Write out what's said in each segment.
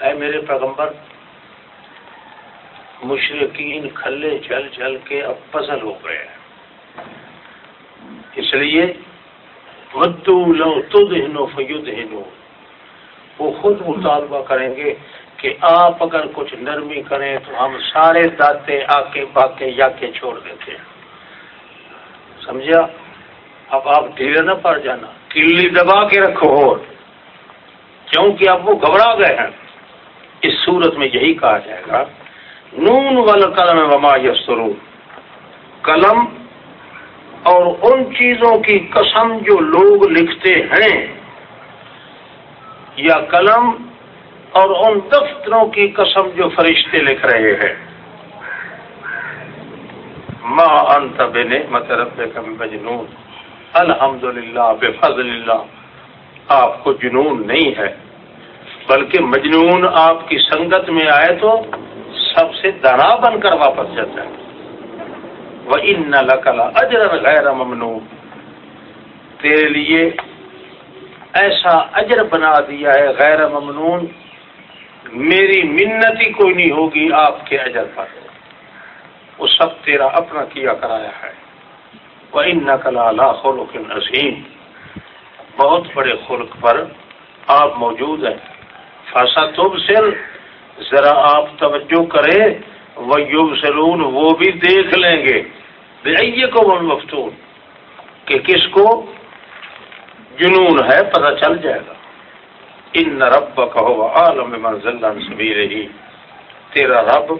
اے میرے پیغمبر، مشرقین کھلے چل چل کے اب پزل ہو گئے ہیں۔ اس لیے، ودو لو تد ہنو فید ہنو وہ خود مطالبہ کریں گے کہ آپ اگر کچھ نرمی کریں تو ہم سارے داتے آ کے باقے یا کے چھوڑ دیتے ہیں۔ سمجھا؟ اب آپ ڈھیرے نہ پڑ جانا، کلی دبا کے رکھو کیونکہ اب وہ گھبرا گئے ہیں۔ اس صورت میں یہی کہا جائے گا، نون والا قلم وما یسرو قلم اور ان چیزوں کی قسم جو لوگ لکھتے ہیں، یا قلم اور ان دفتروں کی قسم جو فرشتے لکھ رہے ہیں۔ ماں انت بنے مطلب مجنون الحمد للہ بے فضل اللہ، آپ کو جنون نہیں ہے۔ بلکہ مجنون آپ کی سنگت میں آئے تو سب سے دنا بن کر واپس جاتا ہے۔ وہ ان لکلا اجر غیر ممنون۔ تیرے لیے ایسا اجر بنا دیا ہے غیر ممنون۔ میری منت ہی کوئی نہیں ہوگی آپ کے اجر پر۔ وہ سب تیرا اپنا کیا کرایا ہے۔ وہ ان نقلا خلق نسیم بہت بڑے خلق پر آپ موجود ہیں۔ فاسا تب سل ذرا آپ توجہ کریں وہ سلون وہ بھی دیکھ لیں گے۔ کو مفتون کہ کس کو جنون ہے، پتہ چل جائے گا۔ ان رب کہو عالم منزل سبھی رہی تیرا رب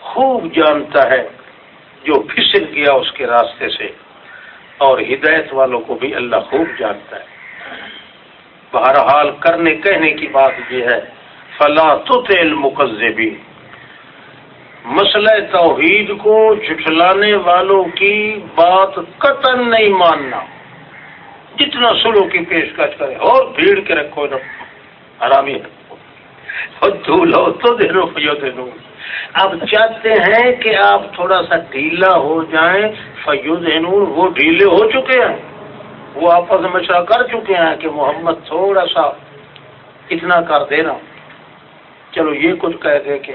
خوب جانتا ہے، جو پھسل گیا اس کے راستے سے۔ اور ہدایت والوں کو بھی اللہ خوب جانتا ہے۔ بہرحال کرنے کہنے کی بات یہ ہے، فلا تو تیل مقزبی مسئلہ توحید کو جھٹلانے والوں کی بات قطن نہیں ماننا۔ جتنا سلو کی پیشکش کرے، اور بھیڑ کے رکھو آرامی رکھو دھولو تو دے لو دینو اب چاہتے ہیں کہ آپ تھوڑا سا ڈھیلا ہو جائیں فیوز وہ ڈھیلے ہو چکے ہیں۔ وہ آپس میں مشورہ کر چکے ہیں کہ محمد تھوڑا سا اتنا کر دینا۔ چلو یہ کچھ کہہ دے کہ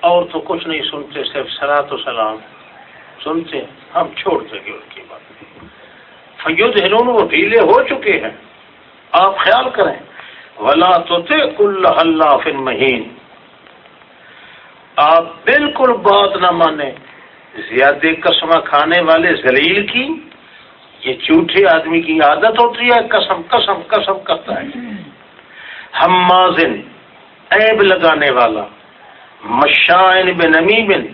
اور تو کچھ نہیں سنتے، صرف سلا تو سلام سنتے۔ ہم چھوڑ دیں گے ان کی بات۔ فیوز ہنون وہ ڈھیلے ہو چکے ہیں۔ آپ خیال کریں۔ ولا تو کل اللہ فن مہین آپ بالکل بات نہ مانیں۔ زیادہ قسمہ کھانے والے زلیل کی۔ یہ جھوٹے آدمی کی عادت ہوتی ہے، قسم قسم قسم کرتا ہے۔ ہم مازن عیب لگانے والا۔ مشائن بن بن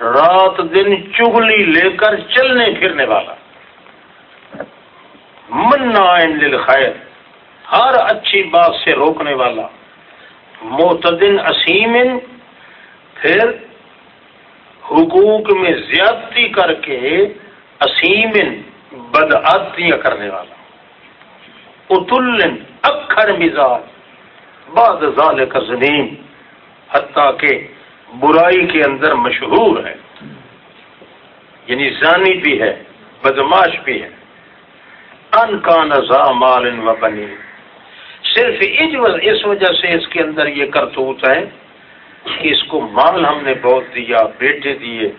رات دن چگلی لے کر چلنے پھرنے والا۔ منا للخیر، ہر اچھی بات سے روکنے والا۔ معتدن اسیم پھر حقوق میں زیادتی کر کے اسیم بدعتیاں کرنے والا۔ اتل اکھر مزاج بعد ذال کا زمین حتیٰ کہ برائی کے اندر مشہور ہے۔ یعنی زانی بھی ہے بدماش بھی ہے۔ ان کا نظا مال و بنی صرف اس وجہ سے اس کے اندر یہ کرتوت ہے کہ اس کو مال ہم نے بہت دیا، بیٹے دیے۔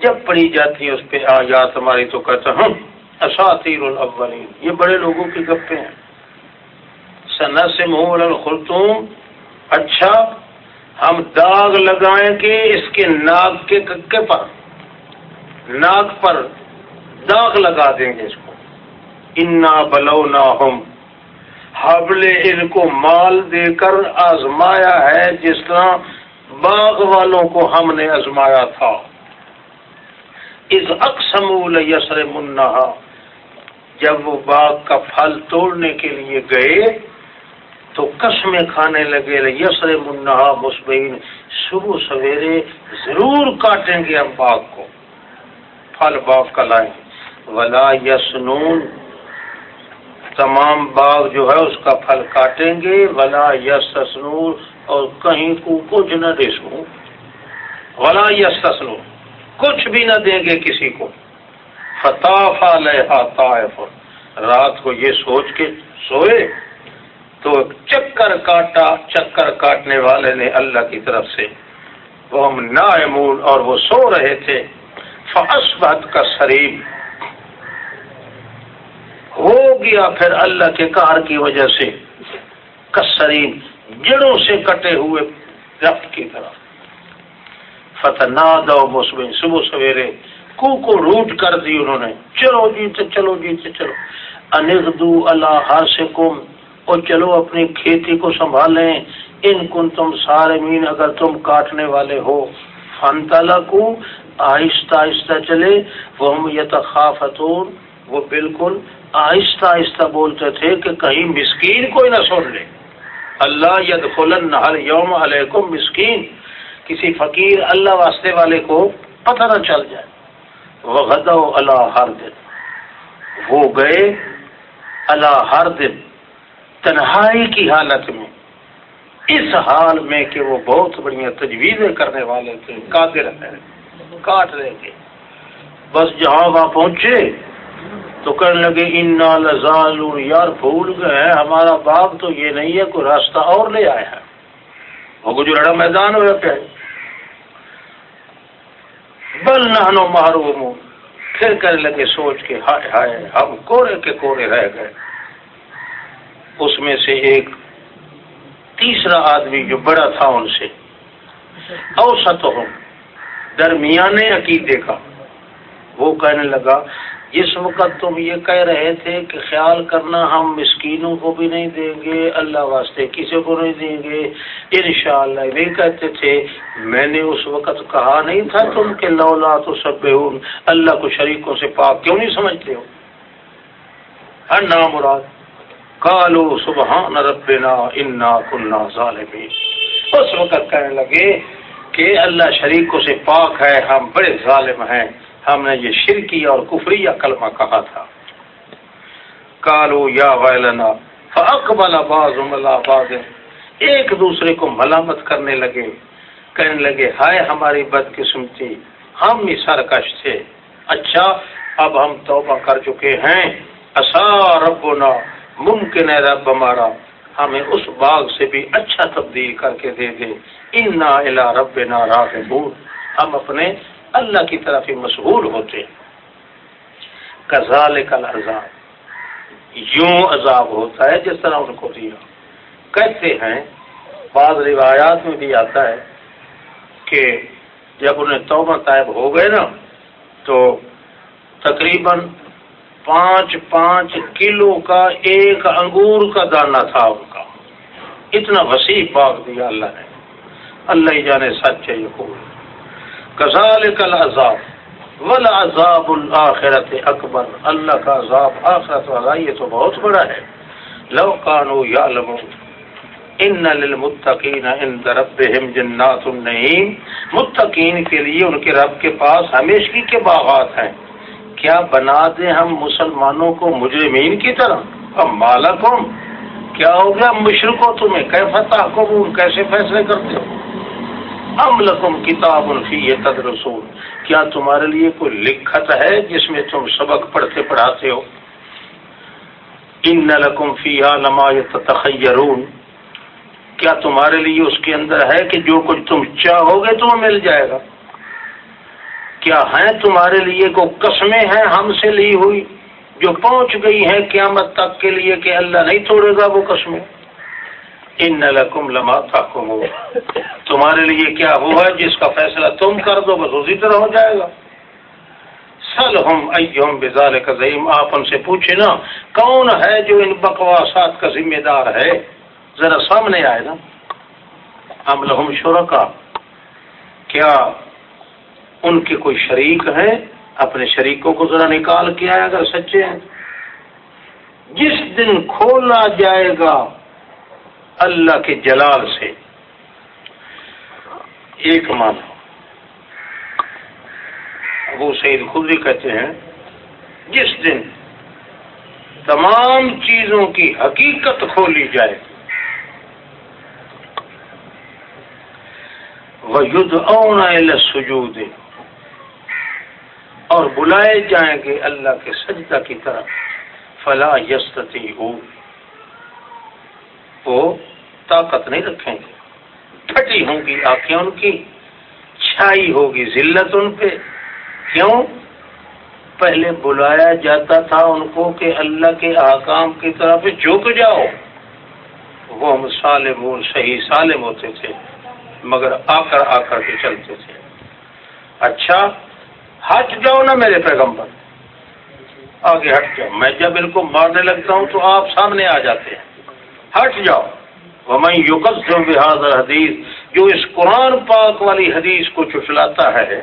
جب پڑھی جاتی ہے، اس پہ آیات ہماری تو کہتا ہوں اساتیر الاولین، یہ بڑے لوگوں کی گپے ہیں۔ سنا سے خلطوم اچھا ہم داغ لگائیں گے اس کے ناک کے ککے پر، ناک پر داغ لگا دیں گے اس کو۔ انا بلو نہ ہم حبل ان کو مال دے کر آزمایا ہے، جس طرح باغ والوں کو ہم نے آزمایا تھا۔ اس اقسم یسر منا جب وہ باغ کا پھل توڑنے کے لیے گئے، تو قسمیں کھانے لگے یسر منا مسبین صبح سویرے ضرور کاٹیں گے ہم باغ کو۔ پھل باغ کا لائیں۔ ولا یسنون تمام باغ جو ہے اس کا پھل کاٹیں گے۔ ولا یس اور کہیں کو کچھ نہ دے سو ولا یس کچھ بھی نہ دیں گے کسی کو۔ فتح طائف۔ رات کو یہ سوچ کے سوئے تو چکر کاٹا، چکر کاٹنے والے نے اللہ کی طرف سے۔ وہ ہم نائمون اور وہ سو رہے تھے۔ فاسبت کا سریم ہو گیا پھر اللہ کے کار کی وجہ سے۔ کسرین جڑوں سے کٹے ہوئے رفت کی طرف۔ فتح دو مسلم، صبح سویرے کو کو روٹ کر دی انہوں نے۔ چلو جی تو چلو جی تو چلو۔ انگدو اللہ ہاسکم اور چلو اپنی کھیتی کو سنبھالیں۔ ان کن تم سارے مین اگر تم کاٹنے والے ہو۔ فن تالا کو آہستہ آہستہ چلے۔ وہ ہم یتخافتون۔ وہ بالکل آہستہ آہستہ بولتے تھے کہ کہیں مسکین کوئی نہ سن لے۔ اللہ ید خلن یوم علیکم مسکین۔ کسی فقیر اللہ واسطے والے کو پتہ نہ چل جائے۔ وہ غدا اللہ ہر دن وہ گئے اللہ ہر دن تنہائی کی حالت میں۔ اس حال میں کہ وہ بہت بڑی تجویزیں کرنے والے تھے، قادر ہیں، کاٹ رہے تھے۔ بس جہاں وہاں پہنچے تو کہنے لگے، انا لزال یار بھول گئے ہمارا باغ تو یہ نہیں ہے، کوئی راستہ اور لے آیا ہے۔ وہ گجرا میدان ہوا پہ بل نہنو محروم پھر کہنے لگے، سوچ کے، ہائے ہائے، ہم کورے کے کورے رہ گئے۔ اس میں سے ایک تیسرا آدمی جو بڑا تھا ان سے اوسط ہوں درمیانے عقیدے کا، وہ کہنے لگا جس وقت تم یہ کہہ رہے تھے کہ خیال کرنا ہم مسکینوں کو بھی نہیں دیں گے، اللہ واسطے کسی کو نہیں دیں گے۔ انشاءاللہ نہیں کہتے تھے، میں نے اس وقت کہا نہیں تھا تم کہ لولا تو سب اللہ کو شریکوں سے پاک کیوں نہیں سمجھتے ہو؟ ہر نام مراد۔ کالو سبحان ربنا انا کننا ظالمین۔ اس وقت کہنے لگے کہ اللہ شریکوں سے پاک ہے، ہم بڑے ظالم ہیں۔ ہم نے یہ شرکی اور کفری یا کلمہ کہا تھا۔ کالو یا ویلنا، فاقبل باز باز ایک دوسرے کو ملامت کرنے لگے۔ کہنے لگے، ہائے ہماری بد قسمتی ہم ہی سرکش تھے۔ اچھا اب ہم توبہ کر چکے ہیں۔ اصا ربنا، ممکن ہے رب ہمارا۔ ہمیں اس باغ سے بھی اچھا تبدیل کر کے دے دے۔ ان نہ رب نہ ہم اپنے اللہ کی طرف ہی مشغول ہوتے ہیں۔ کزال کل عذاب یوں عذاب ہوتا ہے جس طرح ان کو دیا کہتے ہیں، بعض روایات میں بھی آتا ہے کہ جب انہیں توبہ طائب ہو گئے نا، تو تقریباً پانچ پانچ کلو کا ایک انگور کا دانہ تھا ان کا۔ اتنا وسیع باغ دیا اللہ نے۔ اللہ ہی جانے سچ ہے یہ خوب کزال کل عذاب ول عذاب الآخرت اکبر اللہ کا عذاب آخرت والا یہ تو بہت بڑا ہے۔ لو کانو یا ان للمتقین عند ربهم جنات النعیم متقین کے لیے ان کے رب کے پاس ہمیشگی کے باغات ہیں۔ کیا بنا دیں ہم مسلمانوں کو مجرمین کی طرح؟ اب مالکم، کیا ہو گیا مشرقوں تمہیں؟ کیفتہ کو کیسے فیصلے کرتے ہو؟ ام لکم کتاب فی تدرسون؟ کیا تمہارے لیے کوئی لکھت ہے جس میں تم سبق پڑھتے پڑھاتے ہو؟ ان لکم فی لما تخیرون کیا تمہارے لیے اس کے اندر ہے کہ جو کچھ تم چاہو گے تمہیں مل جائے گا؟ کیا ہیں تمہارے لیے کو قسمیں ہیں ہم سے لی ہوئی جو پہنچ گئی ہیں قیامت تک کے لیے کہ اللہ نہیں توڑے گا وہ قسمیں؟ ان لکم لما تحکم ہو تمہارے لیے کیا ہوا جس کا فیصلہ تم کر دو بس اسی طرح ہو جائے گا۔ سل ہم ایوم بزال کا آپ ان سے پوچھے نا کون ہے جو ان بکواسات کا ذمہ دار ہے؟ ذرا سامنے آئے نا۔ ہم لہم شرکا، کیا ان کے کوئی شریک ہیں؟ اپنے شریکوں کو ذرا نکال کے آئے اگر سچے ہیں۔ جس دن کھولا جائے گا اللہ کے جلال سے ایک مانا ابو سعید خود بھی کہتے ہیں، جس دن تمام چیزوں کی حقیقت کھولی جائے وہ یدھ اونا سجود اور بلائے جائیں گے اللہ کے سجدہ کی طرف، فلا یستتی ہو وہ طاقت نہیں رکھیں گے۔ پھٹی ہوں گی آنکھیں ان کی، چھائی ہوگی ذلت ان پہ۔ کیوں؟ پہلے بلایا جاتا تھا ان کو کہ اللہ کے احکام کی طرف جھک جاؤ۔ وہ ہم سالم صحیح سالم ہوتے تھے، مگر آ کر آ کر کے چلتے تھے۔ اچھا ہٹ جاؤ نا میرے پیغمبر۔ آگے ہٹ جاؤ۔ میں جب ان کو مارنے لگتا ہوں تو آپ سامنے آ جاتے ہیں۔ ہٹ جاؤ۔ وہ میں بحاظ حدیث جو اس قرآن پاک والی حدیث کو چچلاتا ہے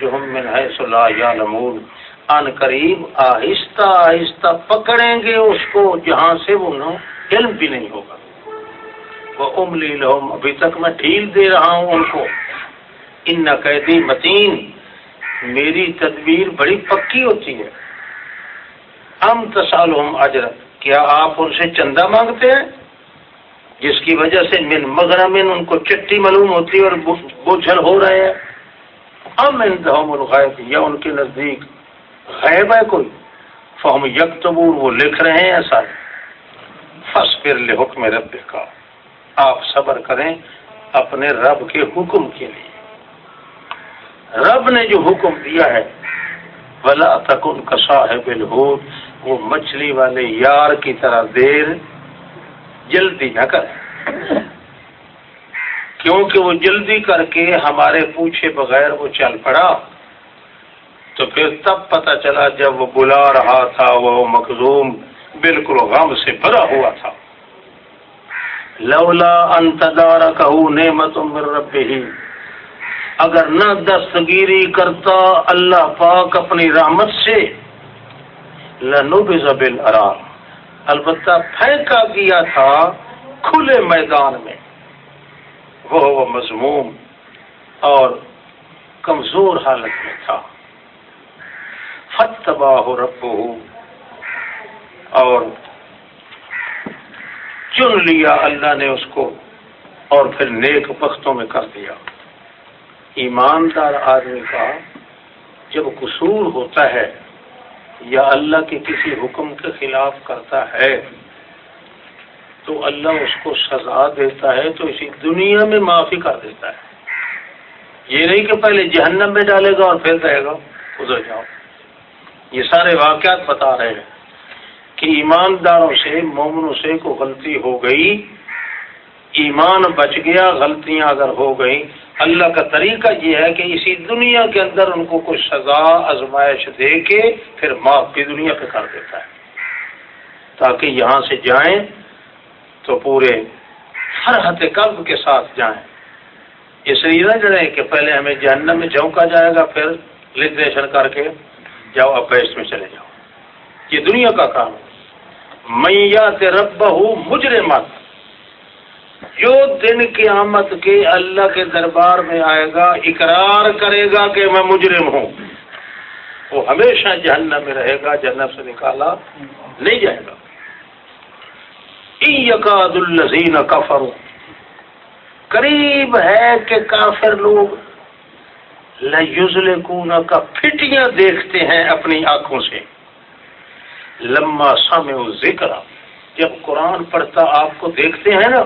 جو ہم ہے صلاح یا ان قریب آہستہ آہستہ پکڑیں گے اس کو، جہاں سے وہ علم بھی نہیں ہوگا۔ وہ املی لہم ابھی تک میں ڈھیل دے رہا ہوں ان کو۔ ان قیدی متین میری تدبیر بڑی پکی ہوتی ہے۔ ہم تسال اجر کیا آپ ان سے چندہ مانگتے ہیں؟ جس کی وجہ سے من مغرمن ان کو چٹی معلوم ہوتی ہے اور بوجھل ہو رہے ہیں۔ ہم ان الغیب، یا ان کے نزدیک غیب ہے کوئی؟ فہم یکتبور وہ لکھ رہے ہیں ایسا۔ فس پھر لے رب کا آپ صبر کریں اپنے رب کے حکم کے لیے۔ رب نے جو حکم دیا ہے بلا تک ان کا صاحب الہود وہ مچھلی والے یار کی طرح دیر جلدی نہ کرے کیونکہ وہ جلدی کر کے ہمارے پوچھے بغیر وہ چل پڑا۔ تو پھر تب پتا چلا جب وہ بلا رہا تھا، وہ مخزوم بالکل غم سے بھرا ہوا تھا۔ لولا انتدار کہ نعمت اگر نہ دستگیری کرتا اللہ پاک اپنی رحمت سے لنوبل ارام البتہ پھینکا گیا تھا کھلے میدان میں۔ وہ مضموم اور کمزور حالت میں تھا۔ فتباہ رب اور چن لیا اللہ نے اس کو اور پھر نیک پختوں میں کر دیا۔ ایماندار آدمی کا جب قصور ہوتا ہے یا اللہ کے کسی حکم کے خلاف کرتا ہے، تو اللہ اس کو سزا دیتا ہے، تو اسی دنیا میں معافی کر دیتا ہے۔ یہ نہیں کہ پہلے جہنم میں ڈالے گا اور پھر کہے گا، ادھر جاؤ۔ یہ سارے واقعات بتا رہے ہیں کہ ایمانداروں سے، مومنوں سے کو غلطی ہو گئی، ایمان بچ گیا، غلطیاں اگر ہو گئی اللہ کا طریقہ یہ ہے کہ اسی دنیا کے اندر ان کو کچھ سزا، آزمائش دے کے پھر معاف بھی دنیا پہ کر دیتا ہے۔ تاکہ یہاں سے جائیں تو پورے فرحت قلب کے ساتھ جائیں۔ اس لیے نہ جڑے کہ پہلے ہمیں جہنم میں جھونکا جائے گا، پھر لبریشن کر کے جاؤ، اب بیس میں چلے جاؤ۔ یہ دنیا کا کام ہے۔ میں رب ہوں مجرے مت جو دن قیامت کے اللہ کے دربار میں آئے گا، اقرار کرے گا کہ میں مجرم ہوں۔ وہ ہمیشہ جہنم میں رہے گا جہنم سے نکالا نہیں جائے گا۔ یقاد الزین کفر قریب ہے کہ کافر لوگ لزل کون کا پھٹیاں دیکھتے ہیں اپنی آنکھوں سے۔ لمبا سمے ذکر جب قرآن پڑھتا آپ کو دیکھتے ہیں نا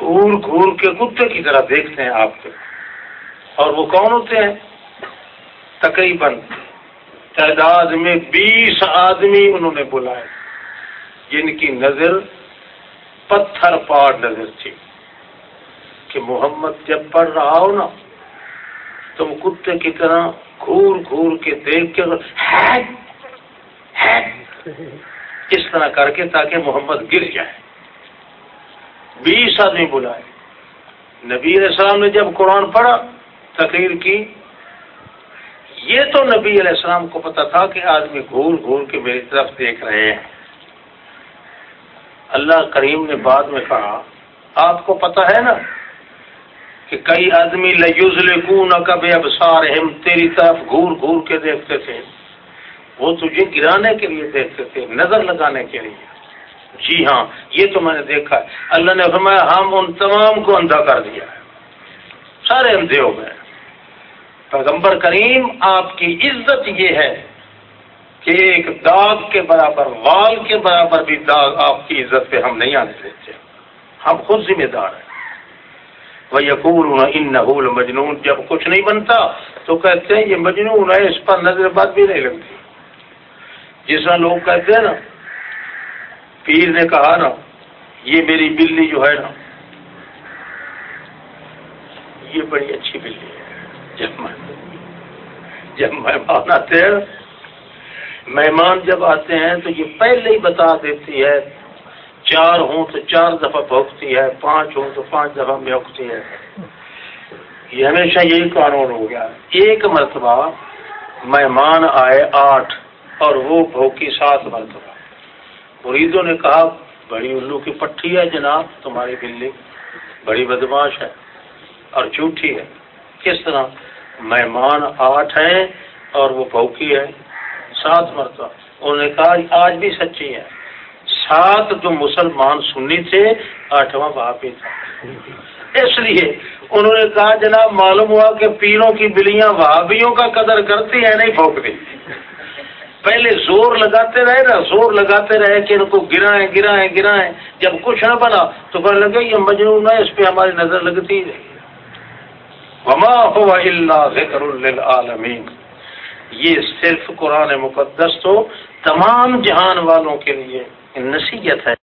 گھور گھور کے کتے کی طرح دیکھتے ہیں آپ کو۔ اور وہ کون ہوتے ہیں؟ تقریباً تعداد میں بیس آدمی انہوں نے بلائے۔ جن کی نظر پتھر پاڑ نظر تھی۔ کہ محمد جب پڑھ رہا ہو نا تم کتے کی طرح گھور گھور کے دیکھ کے اس طرح کر کے تاکہ محمد گر جائے۔ بیس آدمی بلائے۔ نبی علیہ السلام نے جب قرآن پڑھا، تقریر کی، یہ تو نبی علیہ السلام کو پتا تھا کہ آدمی گھور گھور کے میری طرف دیکھ رہے ہیں۔ اللہ کریم نے بعد میں کہا، آپ کو پتا ہے نا کہ کئی آدمی لکون کب اب ہم تیری طرف گھور گھور کے دیکھتے تھے۔ وہ تجھے گرانے کے لیے دیکھتے تھے، نظر لگانے کے لیے۔ جی ہاں یہ تو میں نے دیکھا ہے۔ اللہ نے فرمایا، ہم ان تمام کو اندھا کر دیا ہے۔ سارے اندھے ہو گئے۔ پیغمبر کریم، آپ کی عزت یہ ہے کہ ایک داغ کے برابر، وال کے برابر بھی داغ آپ کی عزت پہ ہم نہیں آنے دیتے۔ ہم خود ذمہ دار ہیں۔ وہ یقور ان نحول مجنون جب کچھ نہیں بنتا تو کہتے ہیں، یہ مجنون ہے، اس پر نظر بات بھی نہیں لگتی۔ جس طرح لوگ کہتے ہیں نا پیر نے کہا نا، یہ میری بلی جو ہے نا، یہ بڑی اچھی بلی ہے۔ جب میں جب مہمان آتے ہیں، مہمان جب آتے ہیں تو یہ پہلے ہی بتا دیتی ہے، چار ہوں تو چار دفعہ بھوکتی ہے، پانچ ہوں تو پانچ دفعہ بھوکتی ہے۔ یہ ہمیشہ یہی قانون ہو گیا۔ ایک مرتبہ مہمان آئے آٹھ اور وہ بھوکی سات مرتبہ۔ مریدوں نے کہا، بڑی الو کی پٹھی ہے جناب، تمہاری بلی بڑی بدماش ہے اور جھوٹھی ہے۔ کس طرح؟ مہمان آٹھ ہیں اور وہ بھوکی ہے۔ سات مرتبہ۔ انہوں نے کہا، آج بھی سچی ہے سات جو مسلمان سنی تھے، آٹھواں باپ ہی تھا۔ اس لیے انہوں نے کہا، جناب، معلوم ہوا کہ پیروں کی بلیاں وہابیوں کا قدر کرتی ہیں، نہیں بھوکتی۔ پہلے زور لگاتے رہے نا، زور لگاتے رہے کہ ان کو گرائیں گرائیں گرائیں۔ جب کچھ نہ بنا تو کہنے لگے، یہ مجنون ہے، اس پہ ہماری نظر لگتی رہی وما هو الا ذکر للعالمین یہ صرف قرآن مقدس تو تمام جہان والوں کے لیے نصیحت ہے۔